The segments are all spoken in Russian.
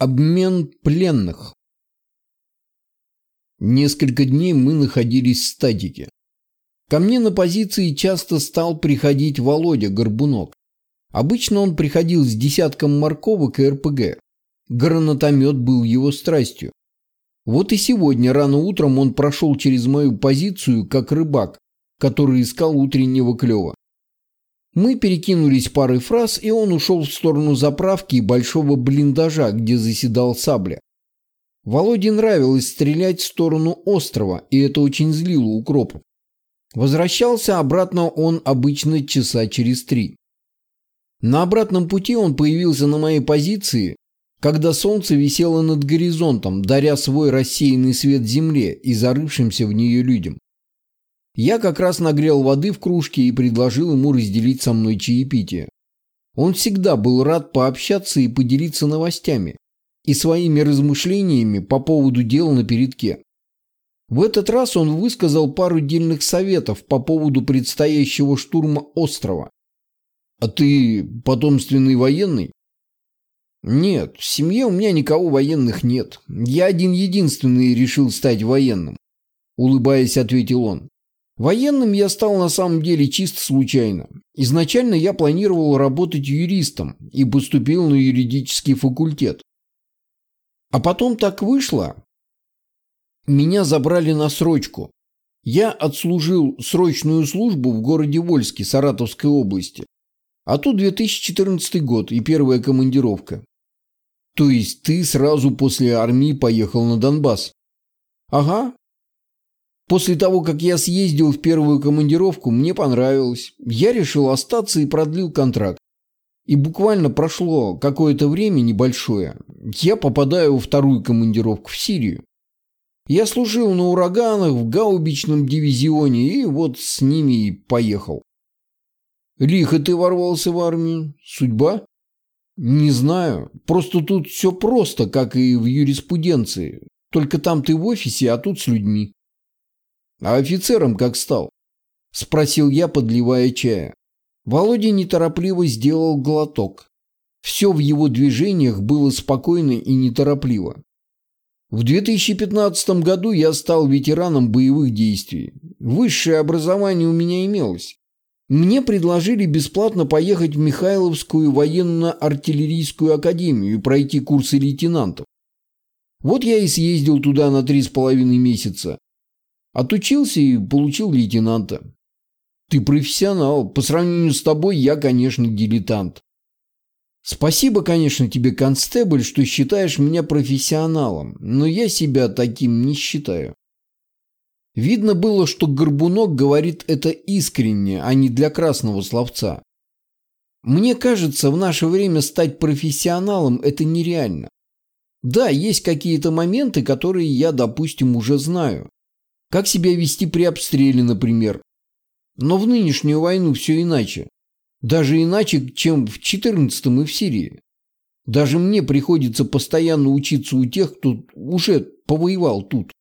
Обмен пленных. Несколько дней мы находились в статике. Ко мне на позиции часто стал приходить Володя Горбунок. Обычно он приходил с десятком морковок и РПГ. Гранатомет был его страстью. Вот и сегодня рано утром он прошел через мою позицию, как рыбак, который искал утреннего клёва. Мы перекинулись парой фраз, и он ушел в сторону заправки и большого блиндажа, где заседал Сабля. Володе нравилось стрелять в сторону острова, и это очень злило укропов. Возвращался обратно он обычно часа через три. На обратном пути он появился на моей позиции, когда солнце висело над горизонтом, даря свой рассеянный свет земле и зарывшимся в нее людям. Я как раз нагрел воды в кружке и предложил ему разделить со мной чаепитие. Он всегда был рад пообщаться и поделиться новостями и своими размышлениями по поводу дел на передке. В этот раз он высказал пару дельных советов по поводу предстоящего штурма острова. «А ты потомственный военный?» «Нет, в семье у меня никого военных нет. Я один-единственный решил стать военным», – улыбаясь, ответил он. Военным я стал на самом деле чисто случайно. Изначально я планировал работать юристом и поступил на юридический факультет. А потом так вышло. Меня забрали на срочку. Я отслужил срочную службу в городе Вольске Саратовской области. А тут 2014 год и первая командировка. То есть ты сразу после армии поехал на Донбасс? Ага, После того, как я съездил в первую командировку, мне понравилось. Я решил остаться и продлил контракт. И буквально прошло какое-то время небольшое, я попадаю во вторую командировку в Сирию. Я служил на ураганах в гаубичном дивизионе и вот с ними и поехал. Лихо ты ворвался в армию. Судьба? Не знаю. Просто тут все просто, как и в юриспруденции. Только там ты в офисе, а тут с людьми. А офицером как стал? Спросил я, подливая чая. Володя неторопливо сделал глоток. Все в его движениях было спокойно и неторопливо. В 2015 году я стал ветераном боевых действий. Высшее образование у меня имелось. Мне предложили бесплатно поехать в Михайловскую военно-артиллерийскую академию и пройти курсы лейтенантов. Вот я и съездил туда на три с половиной месяца. Отучился и получил лейтенанта. Ты профессионал. По сравнению с тобой я, конечно, дилетант. Спасибо, конечно, тебе, констебль, что считаешь меня профессионалом, но я себя таким не считаю. Видно было, что Горбунок говорит это искренне, а не для красного словца. Мне кажется, в наше время стать профессионалом – это нереально. Да, есть какие-то моменты, которые я, допустим, уже знаю. Как себя вести при обстреле, например. Но в нынешнюю войну все иначе. Даже иначе, чем в 14-м и в Сирии. Даже мне приходится постоянно учиться у тех, кто уже повоевал тут.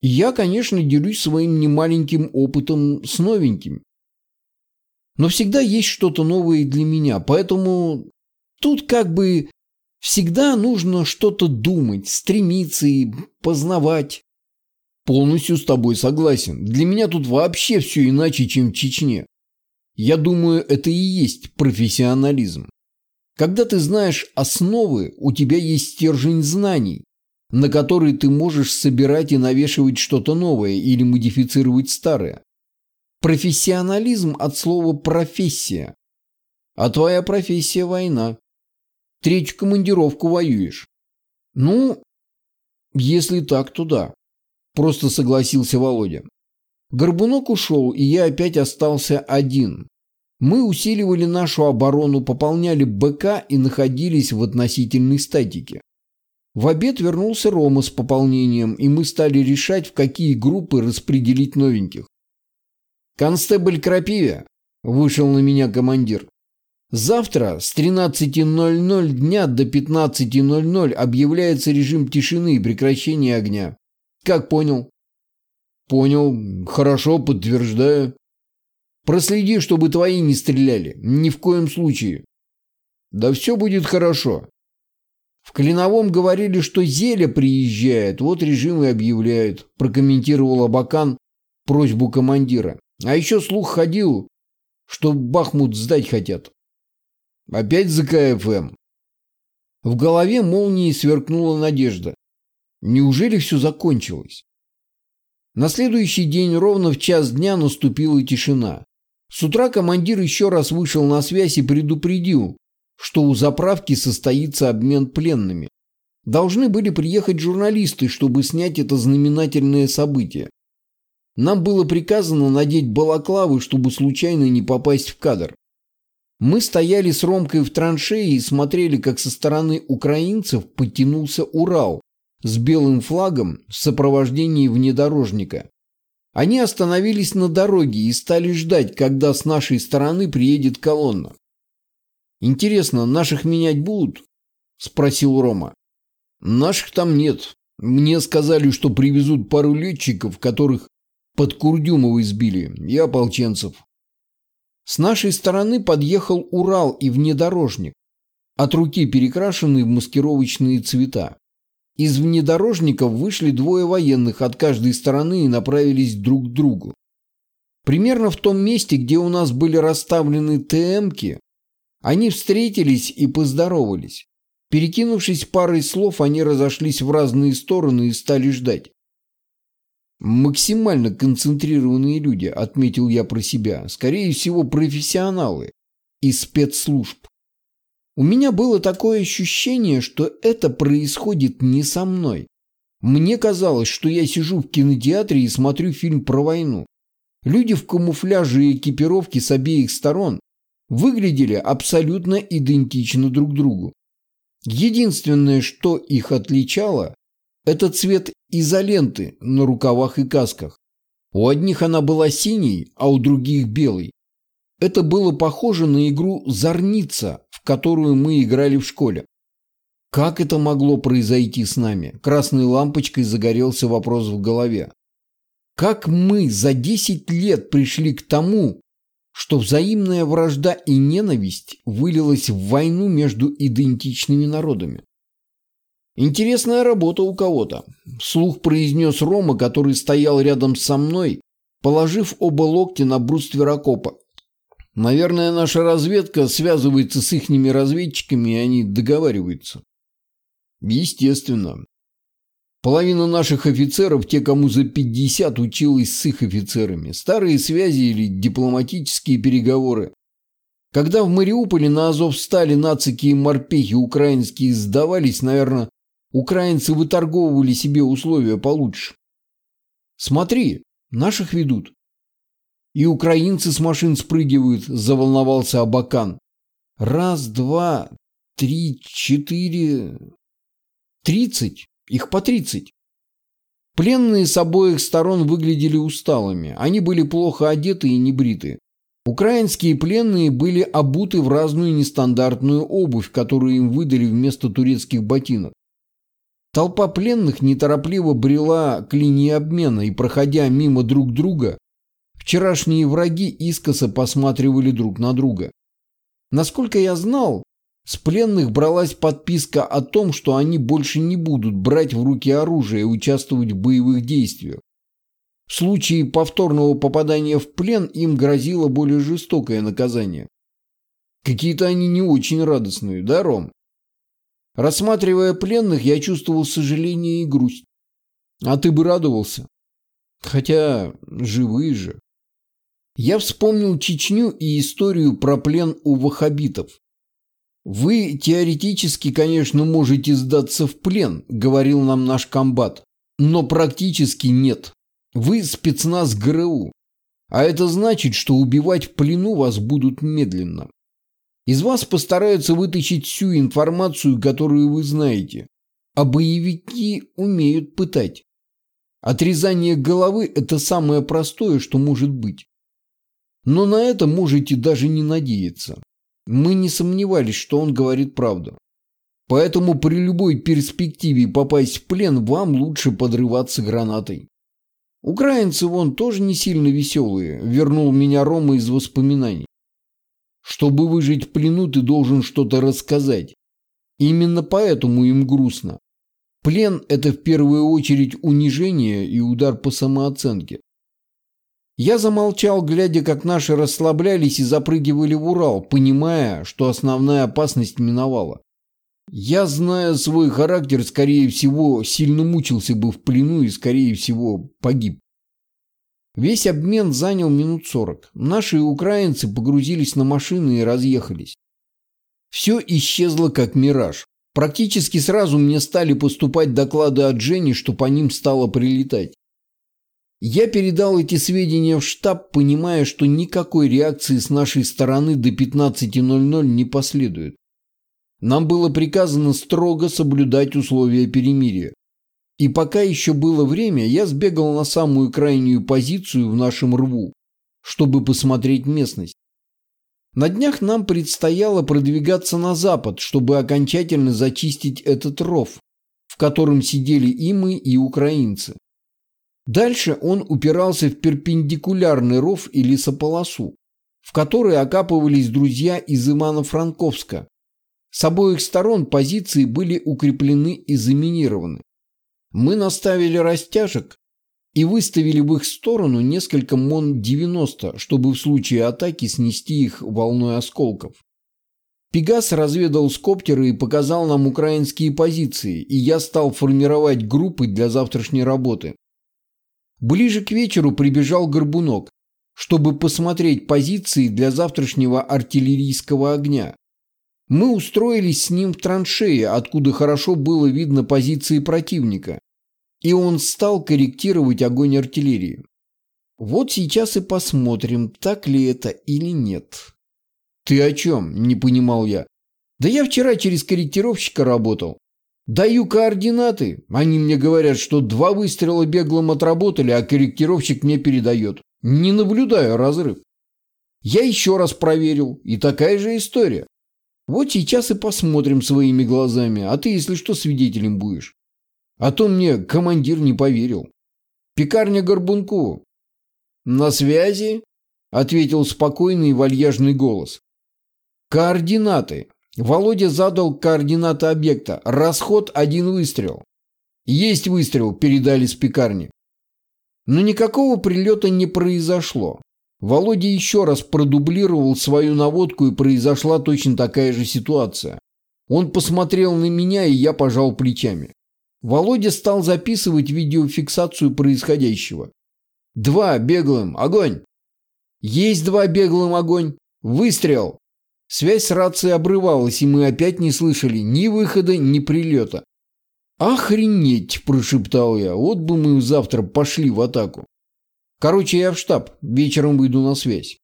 И я, конечно, делюсь своим немаленьким опытом с новеньким. Но всегда есть что-то новое для меня, поэтому тут как бы всегда нужно что-то думать, стремиться и познавать. Полностью с тобой согласен. Для меня тут вообще все иначе, чем в Чечне. Я думаю, это и есть профессионализм. Когда ты знаешь основы, у тебя есть стержень знаний, на который ты можешь собирать и навешивать что-то новое или модифицировать старое. Профессионализм от слова «профессия». А твоя профессия – война. Третью командировку воюешь. Ну, если так, то да. Просто согласился Володя. Горбунок ушел, и я опять остался один. Мы усиливали нашу оборону, пополняли БК и находились в относительной статике. В обед вернулся Рома с пополнением, и мы стали решать, в какие группы распределить новеньких. «Констебль Крапиве!» – вышел на меня командир. «Завтра с 13.00 дня до 15.00 объявляется режим тишины и прекращения огня. Как понял? Понял. Хорошо, подтверждаю. Проследи, чтобы твои не стреляли. Ни в коем случае. Да все будет хорошо. В Клиновом говорили, что Зеля приезжает, вот режим и объявляют, прокомментировал Абакан просьбу командира. А еще слух ходил, что Бахмут сдать хотят. Опять за КФМ. В голове молнией сверкнула надежда. Неужели все закончилось? На следующий день ровно в час дня наступила тишина. С утра командир еще раз вышел на связь и предупредил, что у заправки состоится обмен пленными. Должны были приехать журналисты, чтобы снять это знаменательное событие. Нам было приказано надеть балаклавы, чтобы случайно не попасть в кадр. Мы стояли с Ромкой в траншее и смотрели, как со стороны украинцев подтянулся Урал с белым флагом в сопровождении внедорожника. Они остановились на дороге и стали ждать, когда с нашей стороны приедет колонна. «Интересно, наших менять будут?» – спросил Рома. «Наших там нет. Мне сказали, что привезут пару летчиков, которых под Курдюмовой сбили, и ополченцев». С нашей стороны подъехал Урал и внедорожник, от руки перекрашенный в маскировочные цвета. Из внедорожников вышли двое военных от каждой стороны и направились друг к другу. Примерно в том месте, где у нас были расставлены ТМки, они встретились и поздоровались. Перекинувшись парой слов, они разошлись в разные стороны и стали ждать. «Максимально концентрированные люди», — отметил я про себя. «Скорее всего, профессионалы из спецслужб. У меня было такое ощущение, что это происходит не со мной. Мне казалось, что я сижу в кинотеатре и смотрю фильм про войну. Люди в камуфляже и экипировке с обеих сторон выглядели абсолютно идентично друг другу. Единственное, что их отличало, это цвет изоленты на рукавах и касках. У одних она была синей, а у других белой. Это было похоже на игру «Зорница», в которую мы играли в школе. Как это могло произойти с нами? Красной лампочкой загорелся вопрос в голове. Как мы за 10 лет пришли к тому, что взаимная вражда и ненависть вылилась в войну между идентичными народами? Интересная работа у кого-то. Слух произнес Рома, который стоял рядом со мной, положив оба локтя на бруствер окопа Наверное, наша разведка связывается с ихними разведчиками, и они договариваются. Естественно. Половина наших офицеров, те, кому за 50, училась с их офицерами. Старые связи или дипломатические переговоры. Когда в Мариуполе на Азов стали нацики и морпехи украинские сдавались, наверное, украинцы выторговывали себе условия получше. Смотри, наших ведут. И украинцы с машин спрыгивают, заволновался Абакан. Раз, два, три, четыре... Тридцать. Их по тридцать. Пленные с обоих сторон выглядели усталыми. Они были плохо одеты и небриты. Украинские пленные были обуты в разную нестандартную обувь, которую им выдали вместо турецких ботинок. Толпа пленных неторопливо брела к линии обмена и, проходя мимо друг друга, Вчерашние враги искоса посматривали друг на друга. Насколько я знал, с пленных бралась подписка о том, что они больше не будут брать в руки оружие и участвовать в боевых действиях. В случае повторного попадания в плен им грозило более жестокое наказание. Какие-то они не очень радостные, да, Ром? Рассматривая пленных, я чувствовал сожаление и грусть. А ты бы радовался. Хотя живые же. Я вспомнил Чечню и историю про плен у ваххабитов. «Вы теоретически, конечно, можете сдаться в плен», — говорил нам наш комбат, «но практически нет. Вы спецназ ГРУ, а это значит, что убивать в плену вас будут медленно. Из вас постараются вытащить всю информацию, которую вы знаете, а боевики умеют пытать. Отрезание головы – это самое простое, что может быть. Но на это можете даже не надеяться. Мы не сомневались, что он говорит правду. Поэтому при любой перспективе попасть в плен вам лучше подрываться гранатой. Украинцы вон тоже не сильно веселые, вернул меня Рома из воспоминаний. Чтобы выжить в плену, ты должен что-то рассказать. Именно поэтому им грустно. Плен – это в первую очередь унижение и удар по самооценке. Я замолчал, глядя, как наши расслаблялись и запрыгивали в Урал, понимая, что основная опасность миновала. Я, зная свой характер, скорее всего, сильно мучился бы в плену и, скорее всего, погиб. Весь обмен занял минут сорок. Наши украинцы погрузились на машины и разъехались. Все исчезло как мираж. Практически сразу мне стали поступать доклады от Жени, что по ним стало прилетать. Я передал эти сведения в штаб, понимая, что никакой реакции с нашей стороны до 15.00 не последует. Нам было приказано строго соблюдать условия перемирия. И пока еще было время, я сбегал на самую крайнюю позицию в нашем рву, чтобы посмотреть местность. На днях нам предстояло продвигаться на запад, чтобы окончательно зачистить этот ров, в котором сидели и мы, и украинцы. Дальше он упирался в перпендикулярный ров и лесополосу, в которой окапывались друзья из Имано-Франковска. С обоих сторон позиции были укреплены и заминированы. Мы наставили растяжек и выставили в их сторону несколько МОН-90, чтобы в случае атаки снести их волной осколков. Пегас разведал с коптера и показал нам украинские позиции, и я стал формировать группы для завтрашней работы. Ближе к вечеру прибежал Горбунок, чтобы посмотреть позиции для завтрашнего артиллерийского огня. Мы устроились с ним в траншее, откуда хорошо было видно позиции противника, и он стал корректировать огонь артиллерии. Вот сейчас и посмотрим, так ли это или нет. «Ты о чем?» – не понимал я. «Да я вчера через корректировщика работал. Даю координаты. Они мне говорят, что два выстрела беглым отработали, а корректировщик мне передает. Не наблюдаю разрыв. Я еще раз проверил, и такая же история. Вот сейчас и посмотрим своими глазами, а ты, если что, свидетелем будешь. А то мне командир не поверил. Пекарня Горбунку. На связи? Ответил спокойный вальяжный голос. Координаты. Володя задал координаты объекта. Расход один выстрел. Есть выстрел, передали с пекарни. Но никакого прилета не произошло. Володя еще раз продублировал свою наводку и произошла точно такая же ситуация. Он посмотрел на меня, и я пожал плечами. Володя стал записывать видеофиксацию происходящего. «Два, беглым, огонь!» «Есть два, беглым, огонь!» «Выстрел!» Связь с рацией обрывалась, и мы опять не слышали ни выхода, ни прилета. «Охренеть!» – прошептал я. «Вот бы мы завтра пошли в атаку». «Короче, я в штаб. Вечером выйду на связь».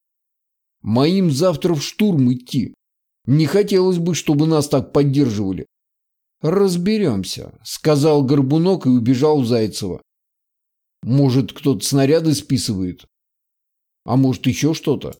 «Моим завтра в штурм идти. Не хотелось бы, чтобы нас так поддерживали». «Разберемся», – сказал Горбунок и убежал в Зайцево. «Может, кто-то снаряды списывает? А может, еще что-то?»